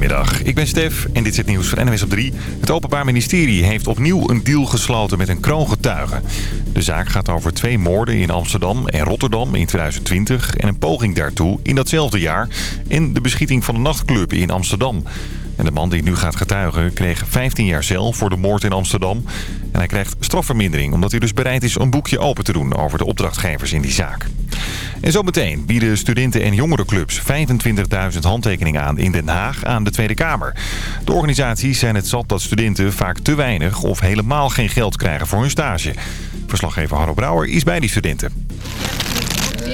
Goedemiddag, ik ben Stef en dit is het nieuws van NWS op 3. Het Openbaar Ministerie heeft opnieuw een deal gesloten met een kroongetuige. De zaak gaat over twee moorden in Amsterdam en Rotterdam in 2020... en een poging daartoe in datzelfde jaar... en de beschieting van een nachtclub in Amsterdam. En de man die nu gaat getuigen kreeg 15 jaar cel voor de moord in Amsterdam. En hij krijgt strafvermindering omdat hij dus bereid is een boekje open te doen over de opdrachtgevers in die zaak. En zometeen bieden studenten- en jongerenclubs 25.000 handtekeningen aan in Den Haag aan de Tweede Kamer. De organisaties zijn het zat dat studenten vaak te weinig of helemaal geen geld krijgen voor hun stage. Verslaggever Harro Brouwer is bij die studenten.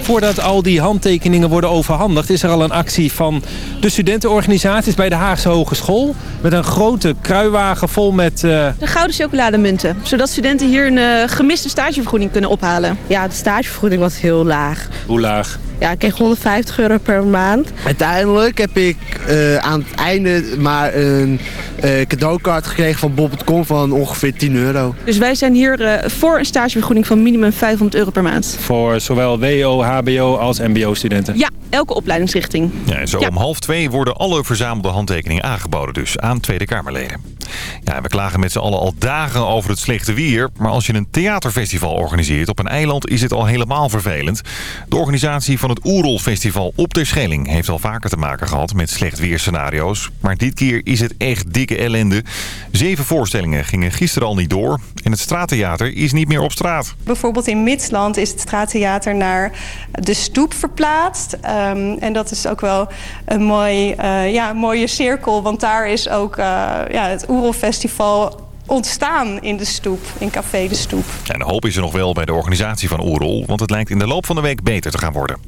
Voordat al die handtekeningen worden overhandigd... is er al een actie van de studentenorganisaties bij de Haagse Hogeschool... met een grote kruiwagen vol met... Uh... De gouden chocolademunten. Zodat studenten hier een uh, gemiste stagevergoeding kunnen ophalen. Ja, de stagevergoeding was heel laag. Hoe laag? Ja, ik kreeg 150 euro per maand. Uiteindelijk heb ik uh, aan het einde maar een uh, cadeaukaart gekregen van Bob.com van ongeveer 10 euro. Dus wij zijn hier uh, voor een stagevergoeding van minimum 500 euro per maand. Voor zowel WO, HBO als MBO-studenten? Ja, elke opleidingsrichting. Ja, en zo ja. om half twee worden alle verzamelde handtekeningen aangeboden dus aan Tweede Kamerleden. Ja, we klagen met z'n allen al dagen over het slechte weer. Maar als je een theaterfestival organiseert op een eiland is het al helemaal vervelend. De organisatie van het Oerol Festival op ter Schelling heeft al vaker te maken gehad met slecht weerscenario's. Maar dit keer is het echt dikke ellende. Zeven voorstellingen gingen gisteren al niet door. En het straattheater is niet meer op straat. Bijvoorbeeld in Midsland is het straattheater naar de stoep verplaatst. Um, en dat is ook wel een mooi, uh, ja, mooie cirkel. Want daar is ook uh, ja, het Oerolfestival ontstaan in de stoep, in Café de Stoep. En de hoop is er nog wel bij de organisatie van Oerol, want het lijkt in de loop van de week beter te gaan worden.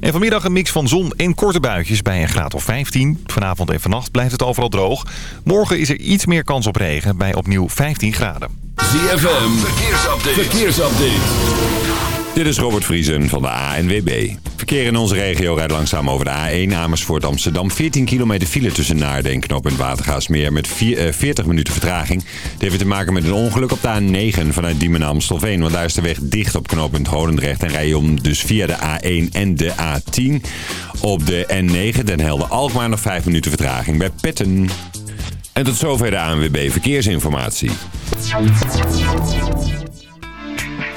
En vanmiddag een mix van zon en korte buitjes bij een graad of 15. Vanavond en vannacht blijft het overal droog. Morgen is er iets meer kans op regen bij opnieuw 15 graden. ZFM, verkeersupdate. verkeersupdate. Dit is Robert Vriesen van de ANWB. Verkeer in onze regio rijdt langzaam over de A1 Amersfoort Amsterdam. 14 kilometer file tussen Naarden en Knop en Watergaasmeer met 40 minuten vertraging. Het heeft te maken met een ongeluk op de A9 vanuit Diemen naar Amstelveen. Want daar is de weg dicht op knooppunt Holendrecht. En rij je om dus via de A1 en de A10. Op de N9 Den Helder Alkmaar nog 5 minuten vertraging bij Petten. En tot zover de ANWB Verkeersinformatie.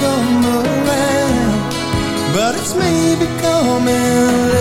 Come around But it's maybe coming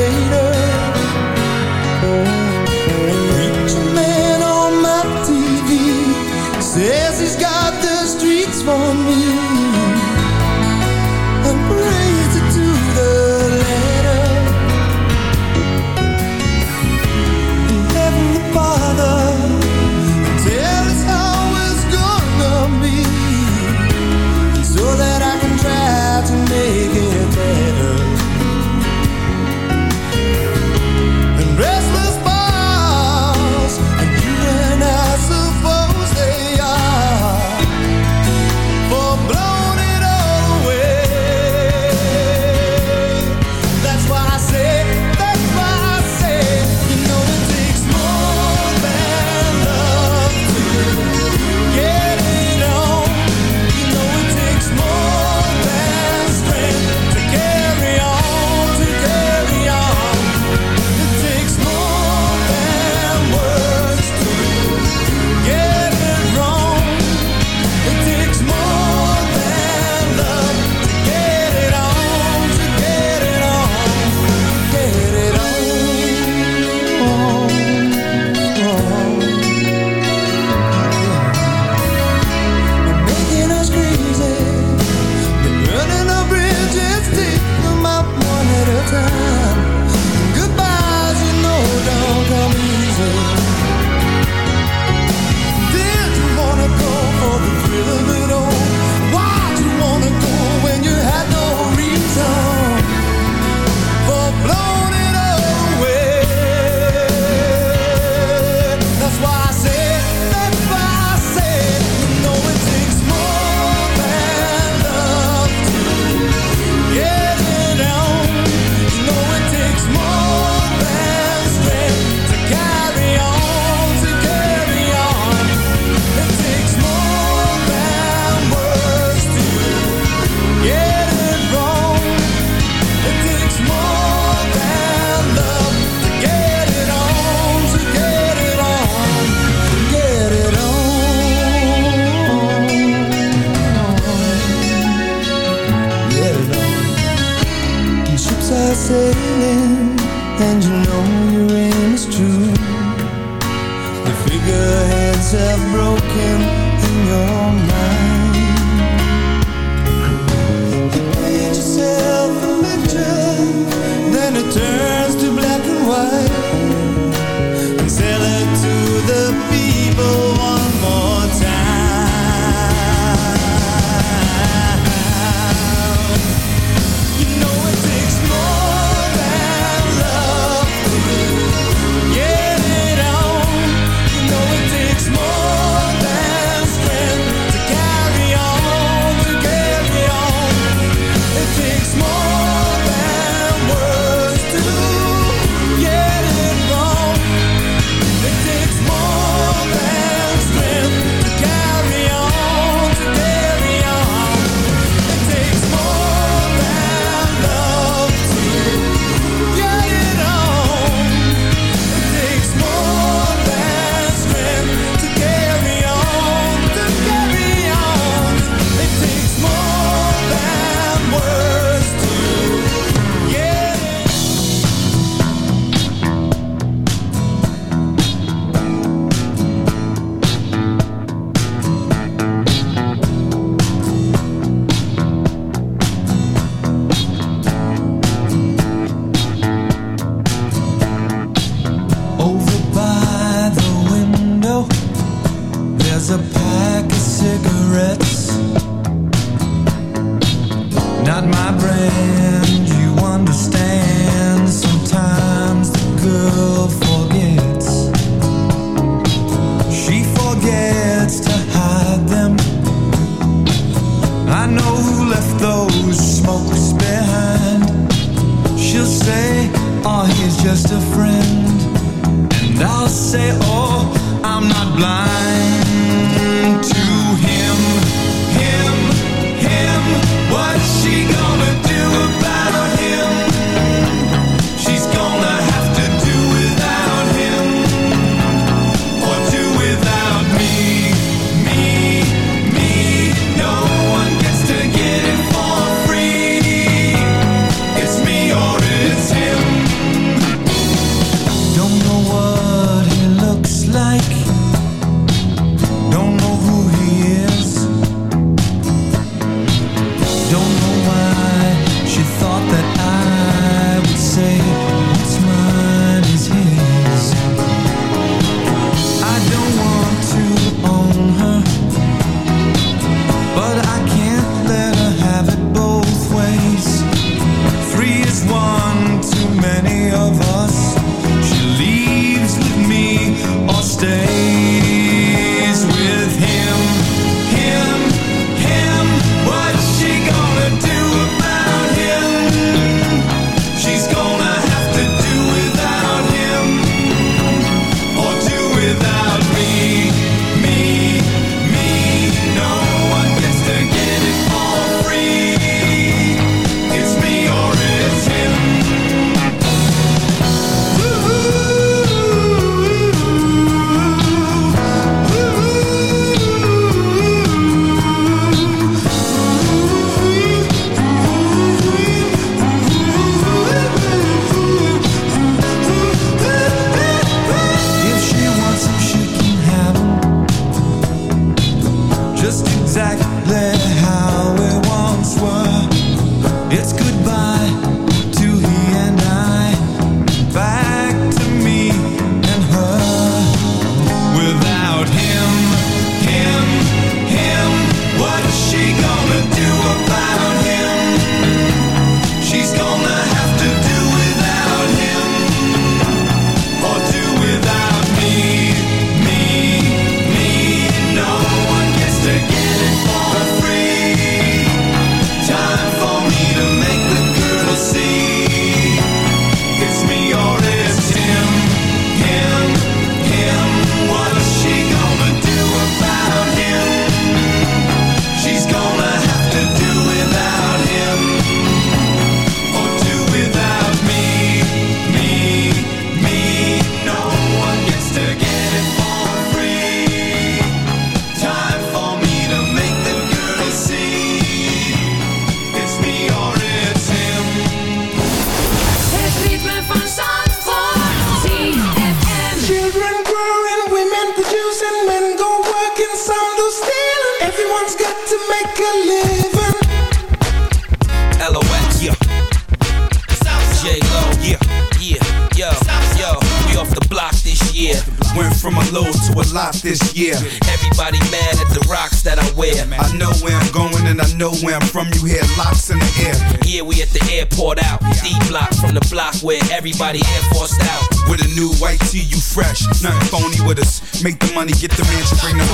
money, get the man to bring the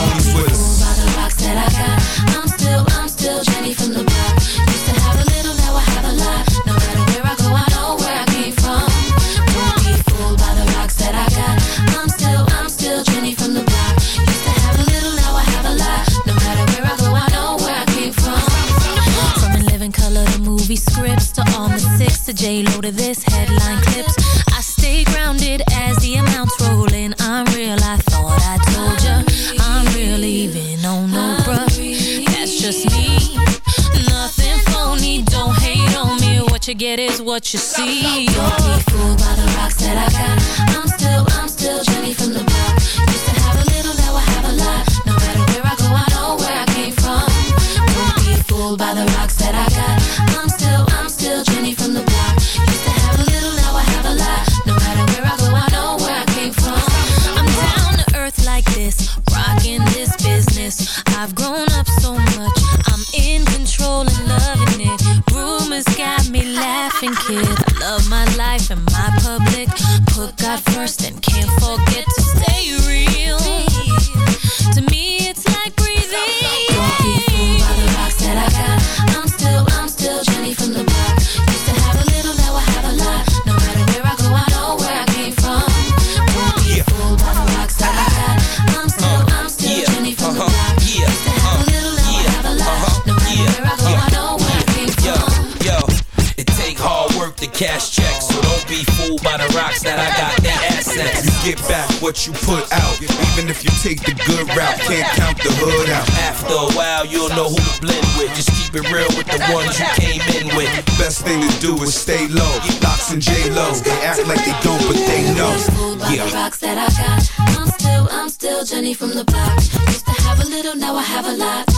I've grown ones you came in with. Best thing to do is stay low. Locks and J-Lo, they act like they don't, but they know. Yeah. Rocks that I got. I'm still, I'm still Jenny from the block. Used to have a little, now I have a lot.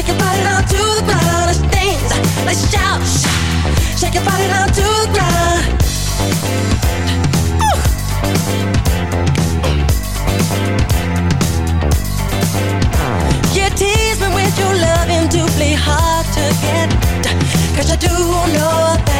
Shake your body down to the ground. Let's dance. Let's shout. Shake your body down to the ground. You tease me with your loving play hard to get. Cause I do know that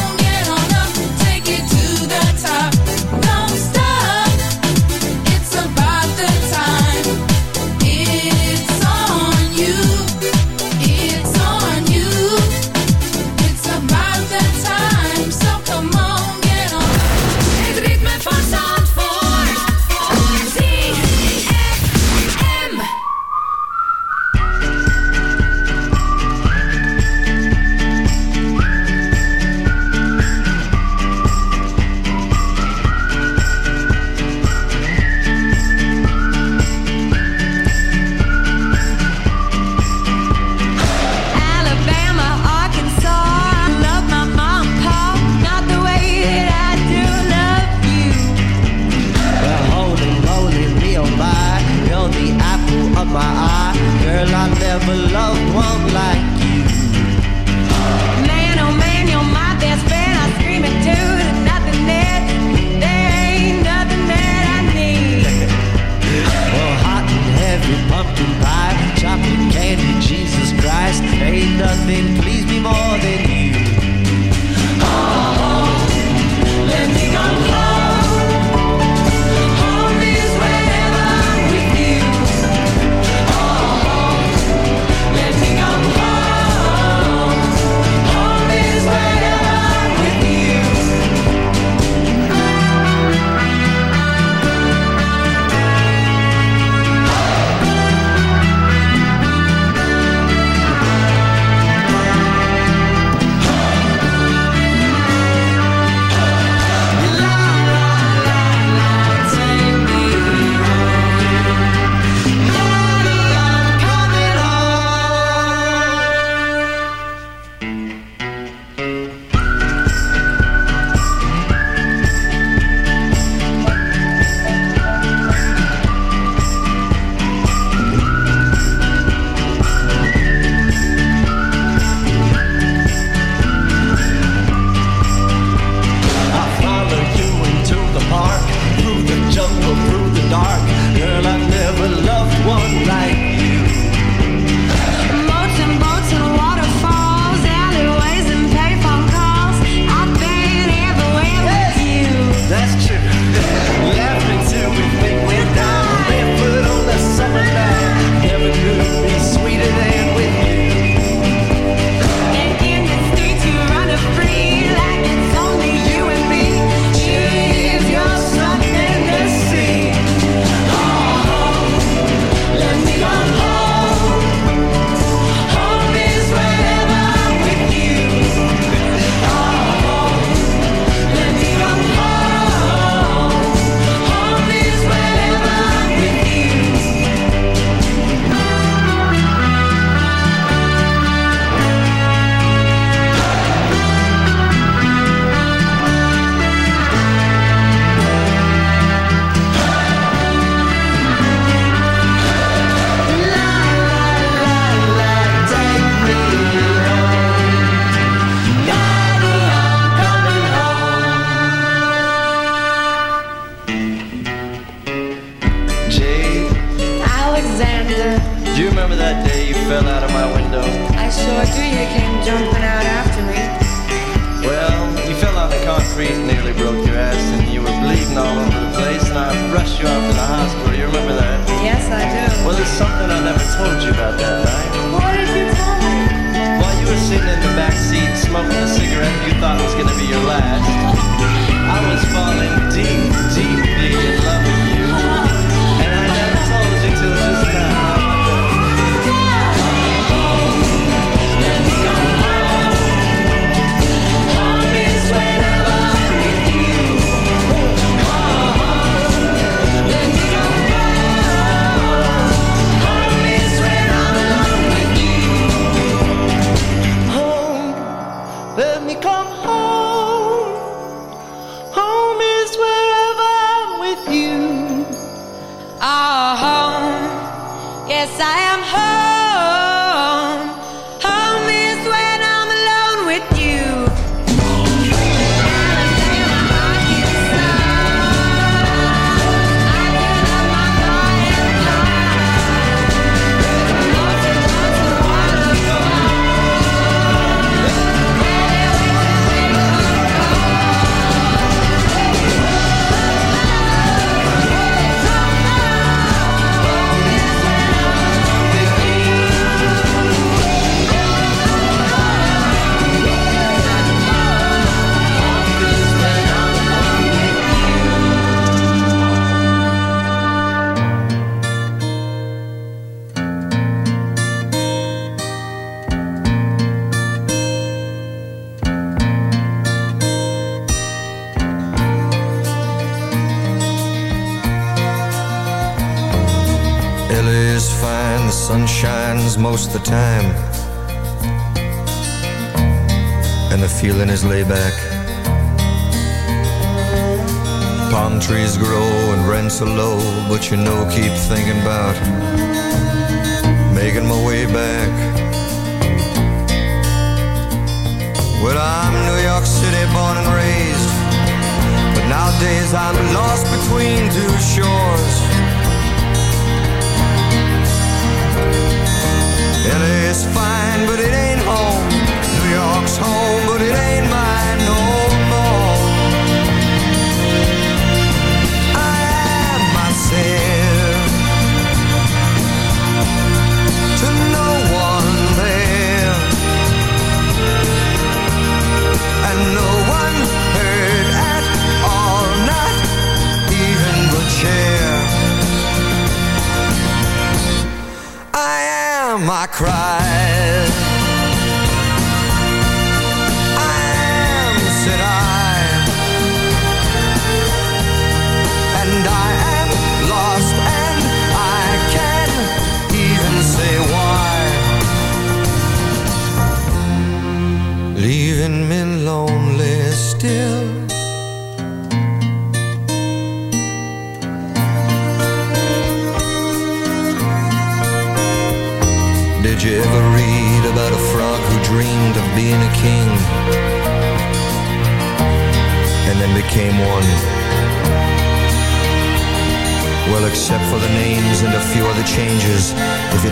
you know keep thinking about.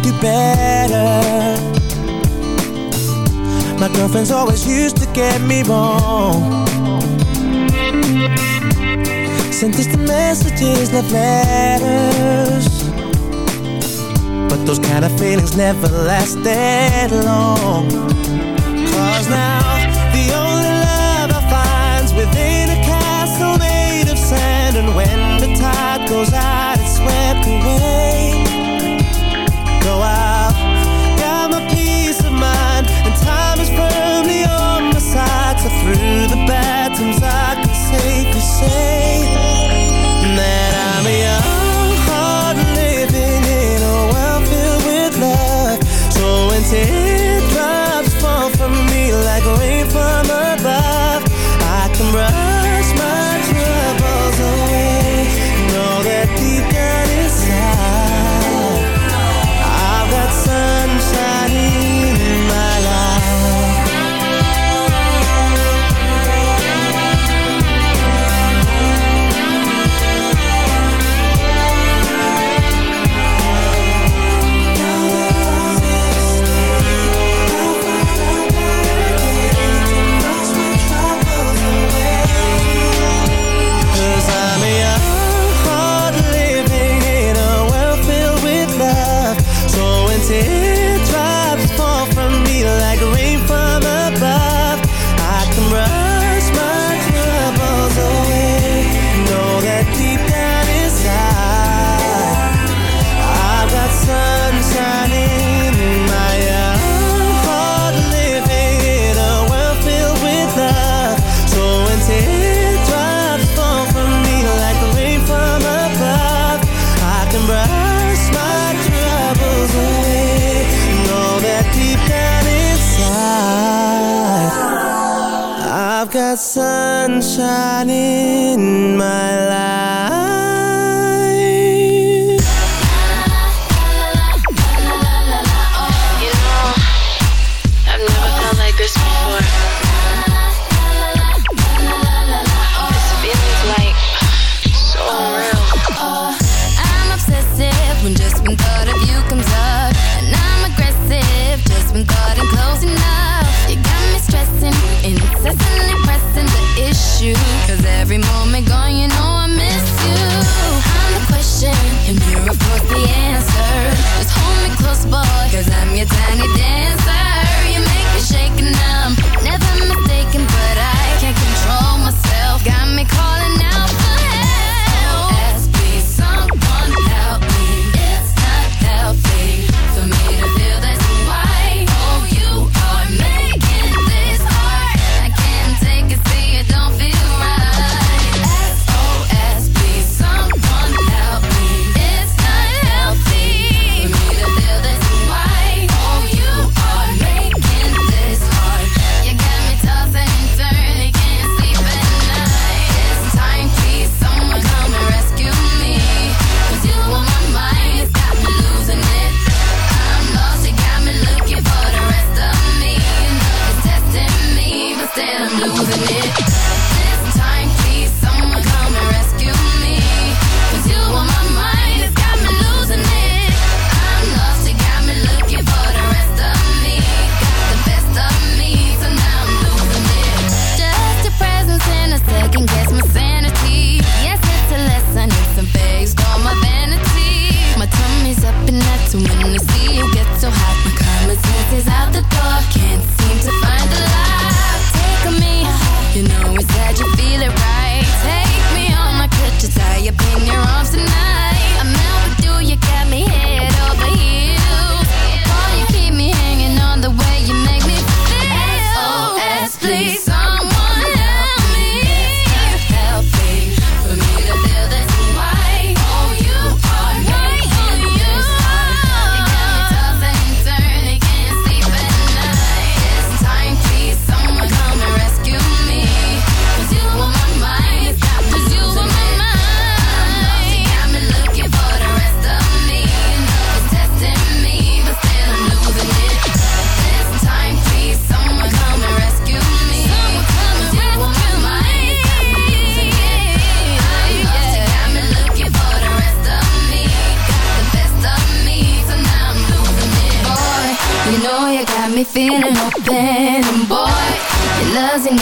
could do better. My girlfriends always used to get me wrong. Sent distant messages, left letters. But those kind of feelings never lasted long. shining.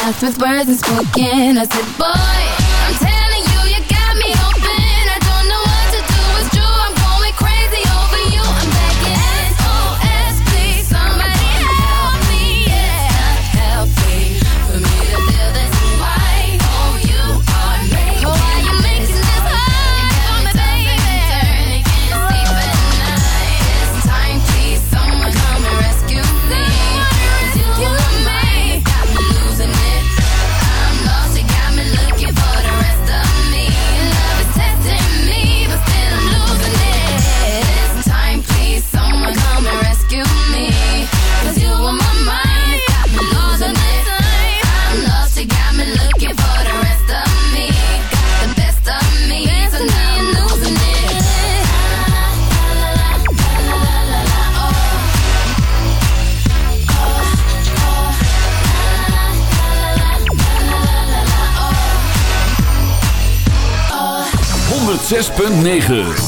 Packed with words unspoken. I said, boy. .9